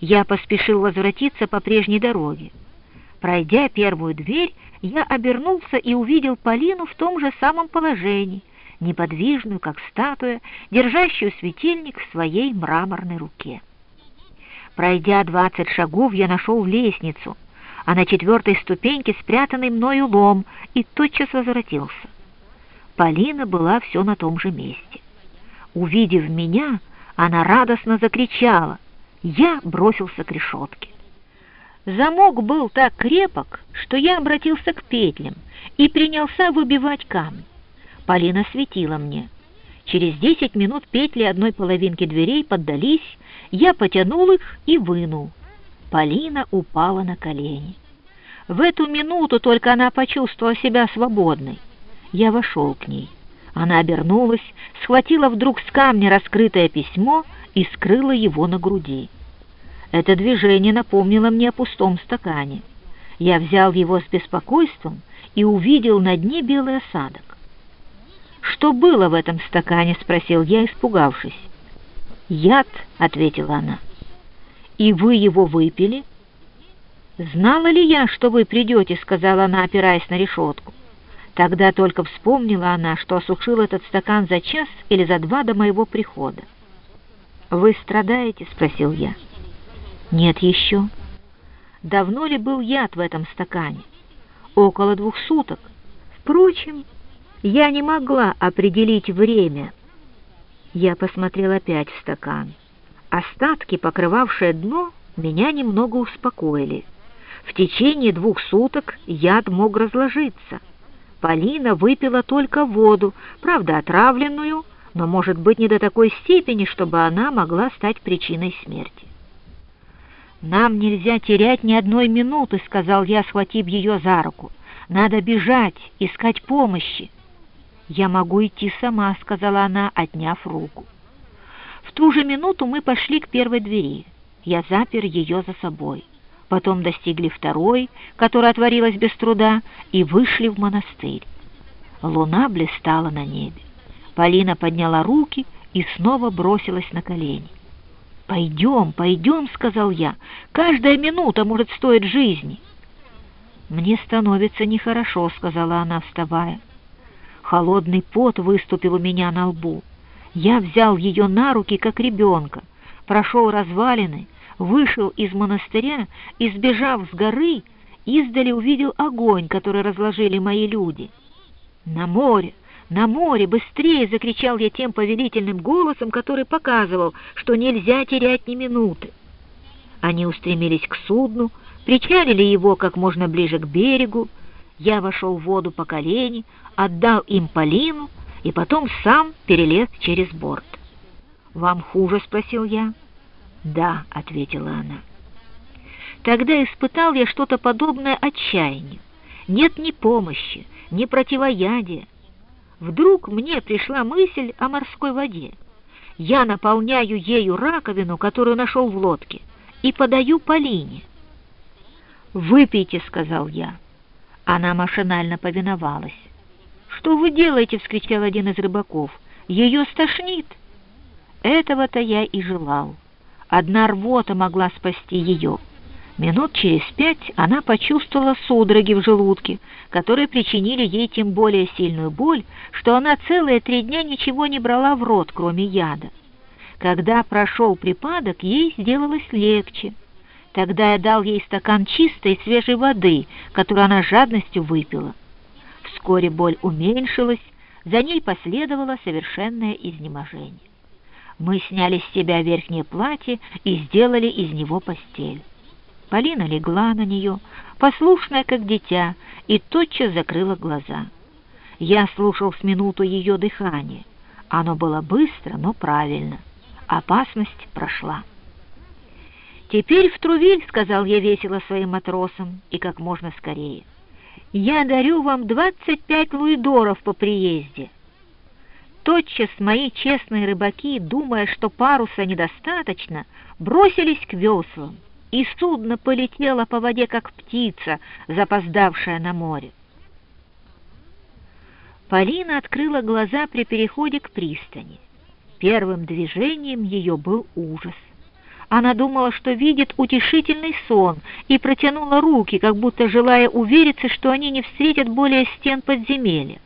Я поспешил возвратиться по прежней дороге. Пройдя первую дверь, я обернулся и увидел Полину в том же самом положении, неподвижную, как статуя, держащую светильник в своей мраморной руке. Пройдя двадцать шагов, я нашел лестницу, а на четвертой ступеньке спрятанный мною лом, и тотчас возвратился. Полина была все на том же месте. Увидев меня, она радостно закричала. Я бросился к решетке. Замок был так крепок, что я обратился к петлям и принялся выбивать камни. Полина светила мне. Через десять минут петли одной половинки дверей поддались, я потянул их и вынул. Полина упала на колени. В эту минуту только она почувствовала себя свободной. Я вошел к ней. Она обернулась, схватила вдруг с камня раскрытое письмо и скрыла его на груди. Это движение напомнило мне о пустом стакане. Я взял его с беспокойством и увидел на дне белый осадок. «Что было в этом стакане?» — спросил я, испугавшись. «Яд», — ответила она. «И вы его выпили?» «Знала ли я, что вы придете?» — сказала она, опираясь на решетку. Тогда только вспомнила она, что осушил этот стакан за час или за два до моего прихода. «Вы страдаете?» — спросил я. «Нет еще». «Давно ли был яд в этом стакане?» «Около двух суток. Впрочем, я не могла определить время». Я посмотрел опять в стакан. Остатки, покрывавшие дно, меня немного успокоили. В течение двух суток яд мог разложиться — Полина выпила только воду, правда, отравленную, но, может быть, не до такой степени, чтобы она могла стать причиной смерти. «Нам нельзя терять ни одной минуты», — сказал я, схватив ее за руку. «Надо бежать, искать помощи». «Я могу идти сама», — сказала она, отняв руку. В ту же минуту мы пошли к первой двери. Я запер ее за собой потом достигли второй, которая отворилась без труда, и вышли в монастырь. Луна блистала на небе. Полина подняла руки и снова бросилась на колени. «Пойдем, пойдем», — сказал я, — «каждая минута может стоить жизни». «Мне становится нехорошо», — сказала она, вставая. Холодный пот выступил у меня на лбу. Я взял ее на руки, как ребенка, прошел развалины, вышел из монастыря и, сбежав с горы, издали увидел огонь, который разложили мои люди. «На море! На море! Быстрее!» — закричал я тем повелительным голосом, который показывал, что нельзя терять ни минуты. Они устремились к судну, причалили его как можно ближе к берегу. Я вошел в воду по колени, отдал им Полину и потом сам перелез через борт. «Вам хуже?» — спросил я. «Да», — ответила она. Тогда испытал я что-то подобное отчаянию. Нет ни помощи, ни противоядия. Вдруг мне пришла мысль о морской воде. Я наполняю ею раковину, которую нашел в лодке, и подаю Полине. «Выпейте», — сказал я. Она машинально повиновалась. «Что вы делаете?» — вскричал один из рыбаков. «Ее стошнит». Этого-то я и желал. Одна рвота могла спасти ее. Минут через пять она почувствовала судороги в желудке, которые причинили ей тем более сильную боль, что она целые три дня ничего не брала в рот, кроме яда. Когда прошел припадок, ей сделалось легче. Тогда я дал ей стакан чистой свежей воды, которую она жадностью выпила. Вскоре боль уменьшилась, за ней последовало совершенное изнеможение. Мы сняли с себя верхнее платье и сделали из него постель. Полина легла на нее, послушная, как дитя, и тотчас закрыла глаза. Я слушал с минуту ее дыхание. Оно было быстро, но правильно. Опасность прошла. «Теперь в Трувиль», — сказал я весело своим матросам, и как можно скорее. «Я дарю вам двадцать пять луидоров по приезде». Тотчас мои честные рыбаки, думая, что паруса недостаточно, бросились к веслам, и судно полетело по воде, как птица, запоздавшая на море. Полина открыла глаза при переходе к пристани. Первым движением ее был ужас. Она думала, что видит утешительный сон, и протянула руки, как будто желая увериться, что они не встретят более стен подземелья.